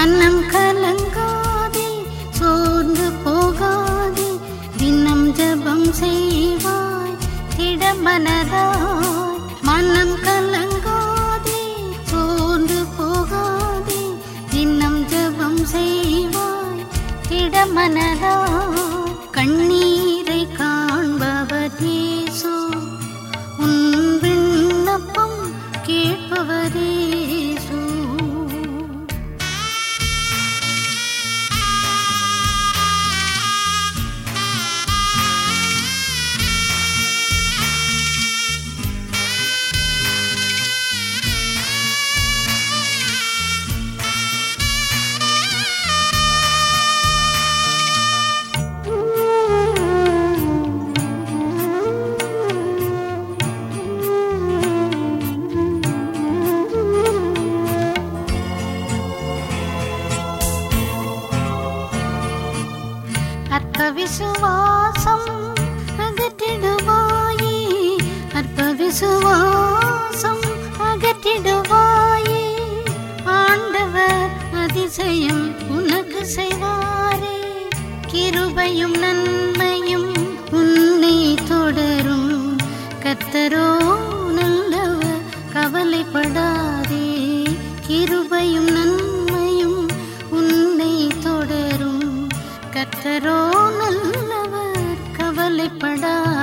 மனம் கலங்காதே சோர்ந்து போகாதே தினம் ஜபம் செய்வாய் திடமனதா விசுவாசம் அகற்றிடுவாயே. அற்ப விசுவாசம் அகற்றிடுவாயே. ஆண்டவர் அதிசயம் உனக்கு செய்வாரே. கிருபையும் நன்மையும் உன்னை தொடரும். கத்தரோ நல்லவர் கவலைப்படாதே. கிருபையும் நன்மையும் உன்னை தொடரும். கத்தரோ கவலைப்படா.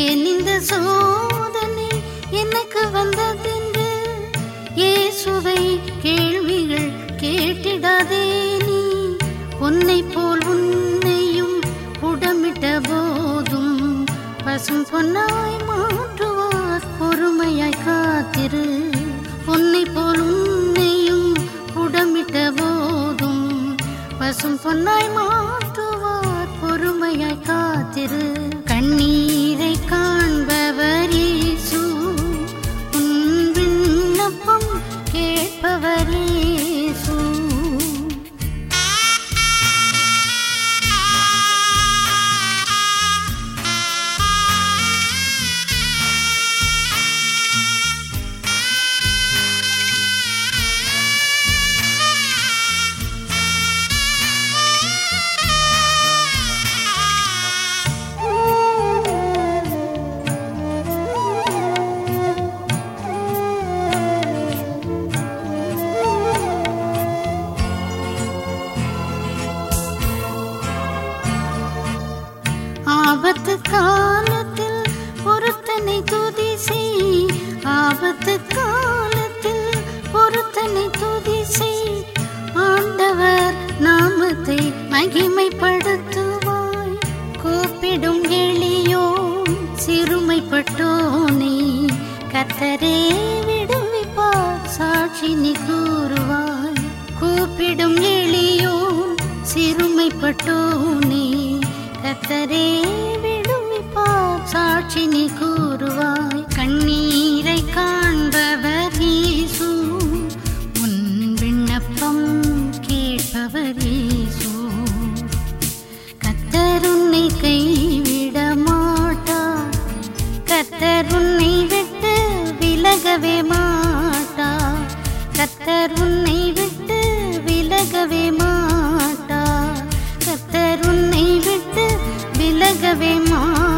ஏன் இந்த சோதனை எனக்கு வந்ததென்று? இயேசுவை கேள்விகள் கேட்டிடாதே நீ. உன்னை போல் உன்னையும் புடமிட்ட போதும் பசும் பொன்னாய் மாற்றுவார் பொறுமையாய் காத்திரு. உன்னை போல் உன்னையும் புடமிட்ட போதும் பசும் பொன்னாய் மா ஆபத்து காலத்தில் பொருத்தனை துதி செய். ஆண்டவர் நாமத்தை மகிமைப்படுத்துவாய். கூப்பிடும் எளியோ சிறுமைப்பட்டோனே. கத்தரே விடுவிப்பார் சாட்சி நீ கூறுவாய். கூப்பிடும் எளியோ சிறுமைப்பட்டோனே. கத்தரே விடுவிப்பார் சாட்சி நீ கூறுவாய். கண்ணீர் காண்பவர் ஈசு உன் விண்ணப்பம் கேட்பவர் ஈசு கத்தர் உன்னை கைவிட மாட்டார் கத்தர் உன்னை விட்டு விலகவே மாட்டார் கத்தர் உன்னை விட்டு விலகவே மாட்டார் கத்தர் உன்னை விட்டு விலகவே மாட்டார் விட்டு விலகவே மாட்டார்